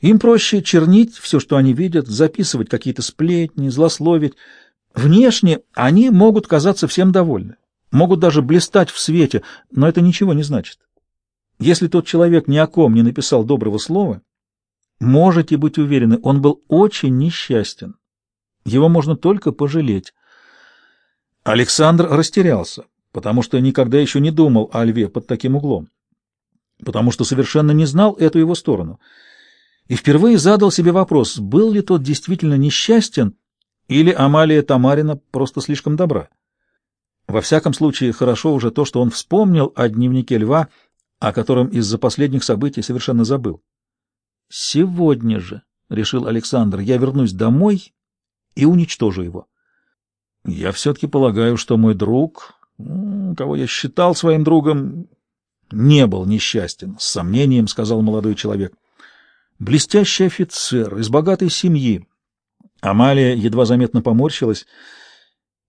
Им проще чернить все, что они видят, записывать какие-то сплетни, злословить. Внешне они могут казаться всем довольны, могут даже блистать в свете, но это ничего не значит. Если тот человек ни о ком не написал доброго слова, можете быть уверены, он был очень несчастен. Его можно только пожалеть. Александр растерялся, потому что никогда еще не думал о льве под таким углом, потому что совершенно не знал эту его сторону — и впервые задал себе вопрос, был ли тот действительно несчастен, или Амалия Тамарина просто слишком добра. Во всяком случае, хорошо уже то, что он вспомнил о дневнике льва, о котором из-за последних событий совершенно забыл. «Сегодня же», — решил Александр, — «я вернусь домой и уничтожу его». «Я все-таки полагаю, что мой друг, кого я считал своим другом, не был несчастен», — с сомнением сказал молодой человек. Блестящий офицер, из богатой семьи. Амалия едва заметно поморщилась.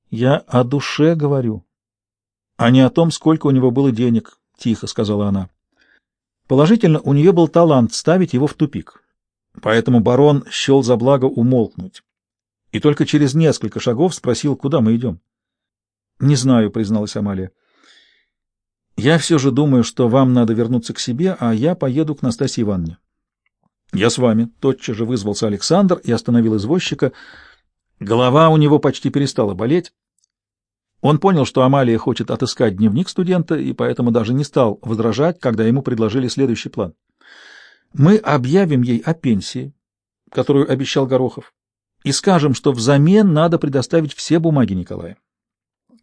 «Я о душе говорю, а не о том, сколько у него было денег», — тихо сказала она. Положительно, у нее был талант ставить его в тупик. Поэтому барон счел за благо умолкнуть. И только через несколько шагов спросил, куда мы идем. «Не знаю», — призналась Амалия. «Я все же думаю, что вам надо вернуться к себе, а я поеду к Настасье Ивановне». «Я с вами», — тотчас же вызвался Александр и остановил извозчика. Голова у него почти перестала болеть. Он понял, что Амалия хочет отыскать дневник студента, и поэтому даже не стал возражать, когда ему предложили следующий план. «Мы объявим ей о пенсии, которую обещал Горохов, и скажем, что взамен надо предоставить все бумаги Николая.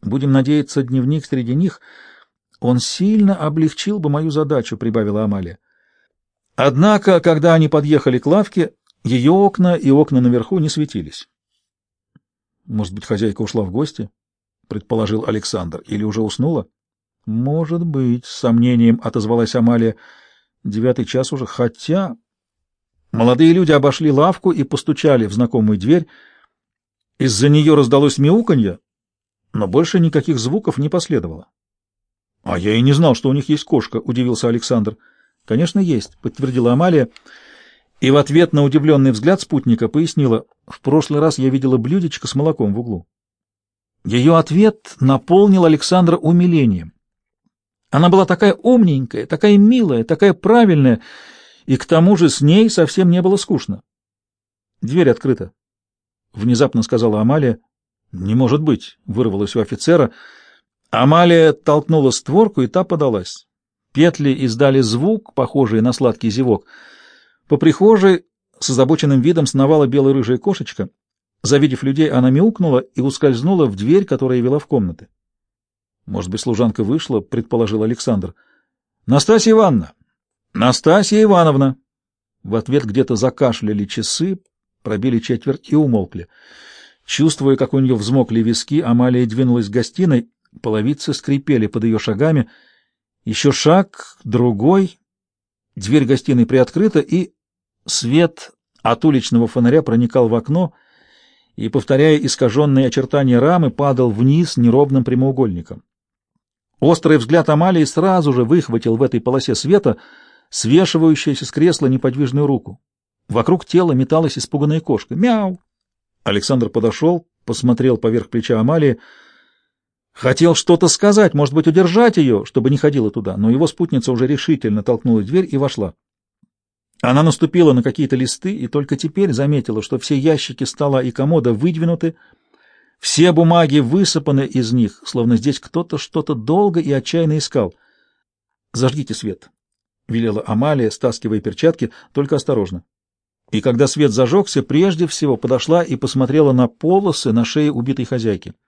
Будем надеяться, дневник среди них, он сильно облегчил бы мою задачу», — прибавила Амалия. Однако, когда они подъехали к лавке, ее окна и окна наверху не светились. «Может быть, хозяйка ушла в гости?» — предположил Александр. «Или уже уснула?» «Может быть», — с сомнением отозвалась Амалия. «Девятый час уже, хотя...» Молодые люди обошли лавку и постучали в знакомую дверь. Из-за нее раздалось мяуканье, но больше никаких звуков не последовало. — А я и не знал, что у них есть кошка, — удивился Александр. — «Конечно, есть», — подтвердила Амалия, и в ответ на удивленный взгляд спутника пояснила, «В прошлый раз я видела блюдечко с молоком в углу». Ее ответ наполнил Александра умилением. Она была такая умненькая, такая милая, такая правильная, и к тому же с ней совсем не было скучно. «Дверь открыта», — внезапно сказала Амалия. «Не может быть», — вырвалось у офицера. Амалия толкнула створку, и та подалась. Петли издали звук, похожий на сладкий зевок. По прихожей с озабоченным видом сновала бело-рыжая кошечка. Завидев людей, она мяукнула и ускользнула в дверь, которая вела в комнаты. Может быть, служанка вышла, предположил Александр. Настасья Ивановна! Настасья Ивановна! В ответ где-то закашляли часы, пробили четверть и умолкли. Чувствуя, как у нее взмокли виски, Амалия двинулась в гостиной, половицы скрипели под ее шагами — еще шаг, другой. Дверь гостиной приоткрыта, и свет от уличного фонаря проникал в окно и, повторяя искаженные очертания рамы, падал вниз неровным прямоугольником. Острый взгляд Амалии сразу же выхватил в этой полосе света свешивающуюся с кресла неподвижную руку. Вокруг тела металась испуганная кошка. «Мяу!» Александр подошел, посмотрел поверх плеча Амалии, Хотел что-то сказать, может быть, удержать ее, чтобы не ходила туда, но его спутница уже решительно толкнула дверь и вошла. Она наступила на какие-то листы и только теперь заметила, что все ящики стола и комода выдвинуты, все бумаги высыпаны из них, словно здесь кто-то что-то долго и отчаянно искал. «Зажгите свет», — велела Амалия, стаскивая перчатки, — «только осторожно». И когда свет зажегся, прежде всего подошла и посмотрела на полосы на шее убитой хозяйки. —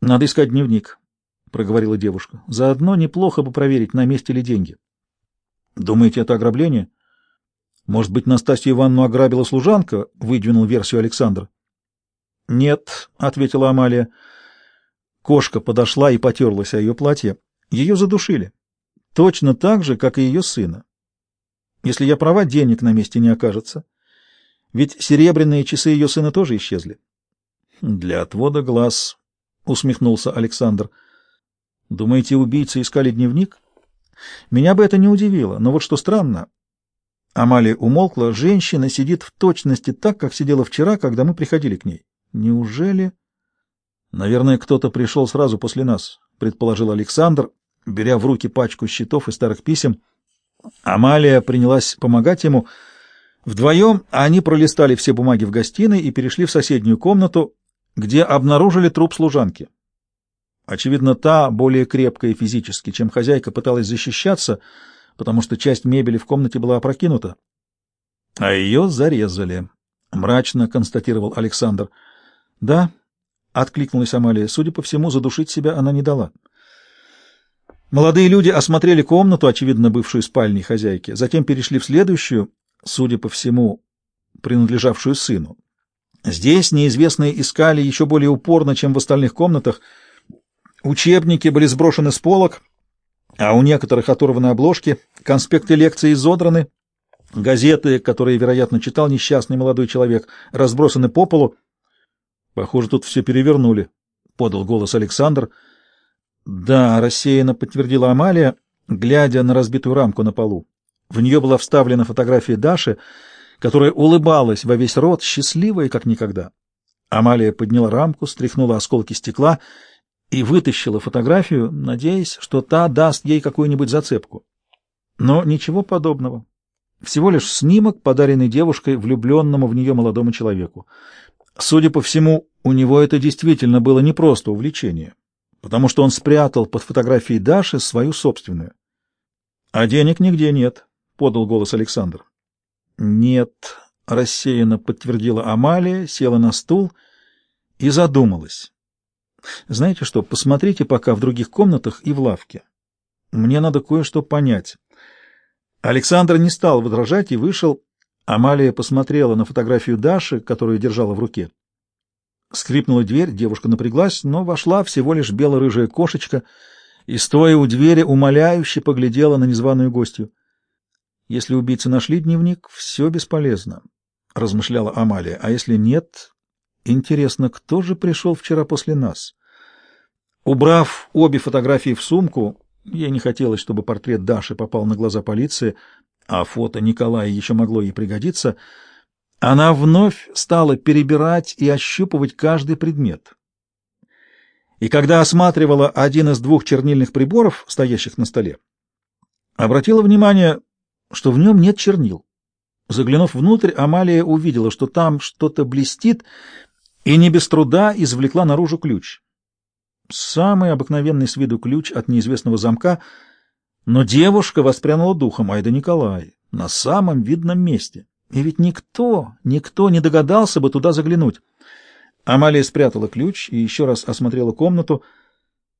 Надо искать дневник, — проговорила девушка. — Заодно неплохо бы проверить, на месте ли деньги. — Думаете, это ограбление? — Может быть, Настасью Ивановну ограбила служанка? — выдвинул версию Александр. — Нет, — ответила Амалия. Кошка подошла и потерлась о ее платье. Ее задушили. Точно так же, как и ее сына. Если я права, денег на месте не окажется. Ведь серебряные часы ее сына тоже исчезли. Для отвода глаз — усмехнулся Александр. «Думаете, убийцы искали дневник? Меня бы это не удивило, но вот что странно. Амалия умолкла. Женщина сидит в точности так, как сидела вчера, когда мы приходили к ней. Неужели... Наверное, кто-то пришел сразу после нас, предположил Александр, беря в руки пачку счетов и старых писем. Амалия принялась помогать ему. Вдвоем они пролистали все бумаги в гостиной и перешли в соседнюю комнату, где обнаружили труп служанки. Очевидно, та, более крепкая физически, чем хозяйка, пыталась защищаться, потому что часть мебели в комнате была опрокинута. — А ее зарезали, — мрачно констатировал Александр. — Да, — откликнулась Амалия, — судя по всему, задушить себя она не дала. Молодые люди осмотрели комнату, очевидно, бывшую спальней хозяйки, затем перешли в следующую, судя по всему, принадлежавшую сыну. Здесь неизвестные искали еще более упорно, чем в остальных комнатах. Учебники были сброшены с полок, а у некоторых оторваны обложки, конспекты лекций изодраны, газеты, которые, вероятно, читал несчастный молодой человек, разбросаны по полу. Похоже, тут все перевернули, — подал голос Александр. — Да, рассеянно подтвердила Амалия, глядя на разбитую рамку на полу. В нее была вставлена фотография Даши — которая улыбалась во весь рот, счастливая как никогда. Амалия подняла рамку, стряхнула осколки стекла и вытащила фотографию, надеясь, что та даст ей какую-нибудь зацепку. Но ничего подобного. Всего лишь снимок, подаренный девушкой влюбленному в нее молодому человеку. Судя по всему, у него это действительно было не просто увлечение, потому что он спрятал под фотографией Даши свою собственную. — А денег нигде нет, — подал голос Александр. «Нет», — рассеянно подтвердила Амалия, села на стул и задумалась. «Знаете что, посмотрите пока в других комнатах и в лавке. Мне надо кое-что понять». Александр не стал возражать и вышел. Амалия посмотрела на фотографию Даши, которую держала в руке. Скрипнула дверь, девушка напряглась, но вошла всего лишь бело-рыжая кошечка и, стоя у двери, умоляюще поглядела на незваную гостью. Если убийцы нашли дневник, все бесполезно, — размышляла Амалия. А если нет, интересно, кто же пришел вчера после нас? Убрав обе фотографии в сумку, ей не хотелось, чтобы портрет Даши попал на глаза полиции, а фото Николая еще могло ей пригодиться, она вновь стала перебирать и ощупывать каждый предмет. И когда осматривала один из двух чернильных приборов, стоящих на столе, обратила внимание, что в нем нет чернил. Заглянув внутрь, Амалия увидела, что там что-то блестит, и не без труда извлекла наружу ключ. Самый обыкновенный с виду ключ от неизвестного замка, но девушка воспрянула духом, Айда Николай, на самом видном месте. И ведь никто, никто не догадался бы туда заглянуть. Амалия спрятала ключ и еще раз осмотрела комнату,